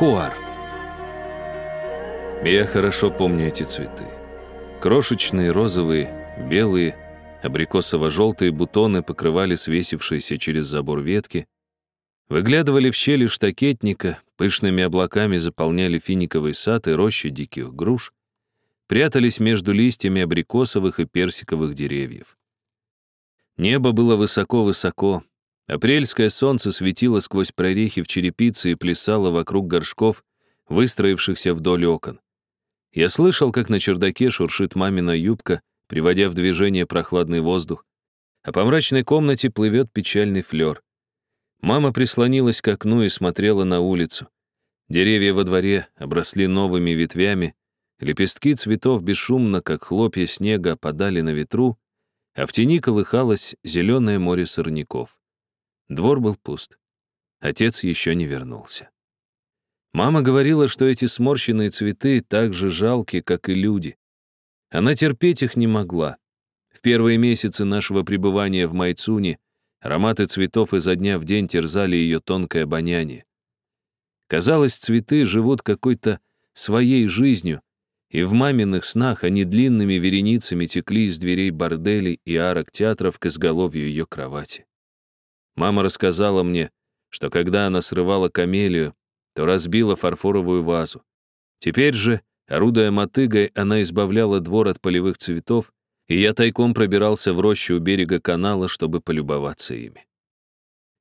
Хуар. Я хорошо помню эти цветы. Крошечные, розовые, белые, абрикосово-желтые бутоны покрывали свесившиеся через забор ветки, выглядывали в щели штакетника, пышными облаками заполняли финиковый сад и рощи диких груш, прятались между листьями абрикосовых и персиковых деревьев. Небо было высоко-высоко, апрельское солнце светило сквозь прорехи в черепице и плясало вокруг горшков, выстроившихся вдоль окон. Я слышал, как на чердаке шуршит мамина юбка, приводя в движение прохладный воздух, а по мрачной комнате плывет печальный флер. Мама прислонилась к окну и смотрела на улицу. Деревья во дворе обросли новыми ветвями, лепестки цветов бесшумно, как хлопья снега, опадали на ветру, а в тени колыхалось зеленое море сорняков. Двор был пуст. Отец еще не вернулся. Мама говорила, что эти сморщенные цветы так же жалки, как и люди. Она терпеть их не могла. В первые месяцы нашего пребывания в Майцуне ароматы цветов изо дня в день терзали ее тонкое обоняние. Казалось, цветы живут какой-то своей жизнью, и в маминых снах они длинными вереницами текли из дверей борделей и арок театров к изголовью ее кровати. Мама рассказала мне, что когда она срывала камелию, то разбила фарфоровую вазу. Теперь же, орудуя мотыгой, она избавляла двор от полевых цветов, и я тайком пробирался в рощу у берега канала, чтобы полюбоваться ими.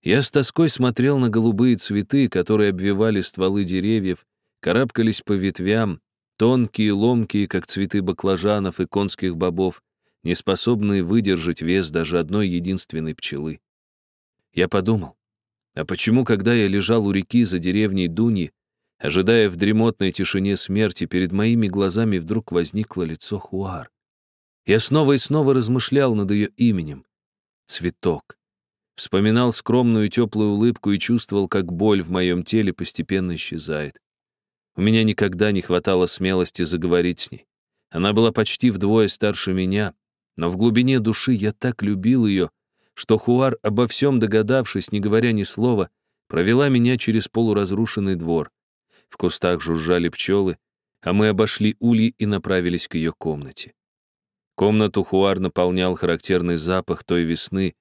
Я с тоской смотрел на голубые цветы, которые обвивали стволы деревьев, карабкались по ветвям, тонкие, ломкие, как цветы баклажанов и конских бобов, неспособные выдержать вес даже одной единственной пчелы. Я подумал, а почему, когда я лежал у реки за деревней Дуни, ожидая в дремотной тишине смерти, перед моими глазами вдруг возникло лицо Хуар? Я снова и снова размышлял над ее именем. Цветок. Вспоминал скромную теплую улыбку и чувствовал, как боль в моем теле постепенно исчезает. У меня никогда не хватало смелости заговорить с ней. Она была почти вдвое старше меня, но в глубине души я так любил ее, что Хуар, обо всем догадавшись, не говоря ни слова, провела меня через полуразрушенный двор. В кустах жужжали пчелы, а мы обошли ульи и направились к ее комнате. Комнату Хуар наполнял характерный запах той весны,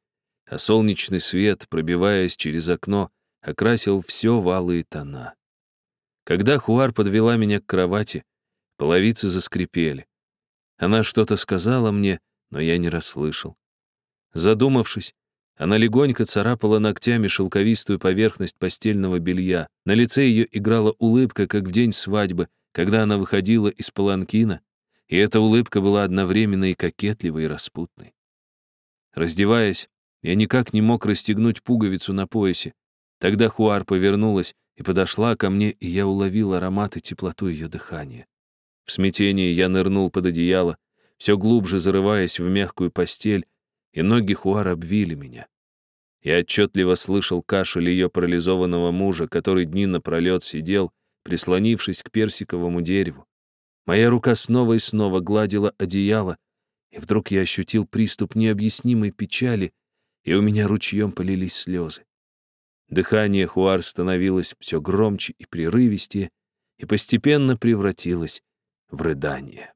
а солнечный свет, пробиваясь через окно, окрасил все в алые тона. Когда Хуар подвела меня к кровати, половицы заскрипели. Она что-то сказала мне, но я не расслышал. Задумавшись, она легонько царапала ногтями шелковистую поверхность постельного белья. На лице ее играла улыбка, как в день свадьбы, когда она выходила из паланкина, и эта улыбка была одновременно и кокетливой, и распутной. Раздеваясь, я никак не мог расстегнуть пуговицу на поясе. Тогда Хуар повернулась и подошла ко мне, и я уловил аромат и теплоту ее дыхания. В смятении я нырнул под одеяло, все глубже зарываясь в мягкую постель, и ноги Хуар обвили меня. Я отчетливо слышал кашель ее парализованного мужа, который дни напролет сидел, прислонившись к персиковому дереву. Моя рука снова и снова гладила одеяло, и вдруг я ощутил приступ необъяснимой печали, и у меня ручьем полились слезы. Дыхание Хуар становилось все громче и прерывистее, и постепенно превратилось в рыдание.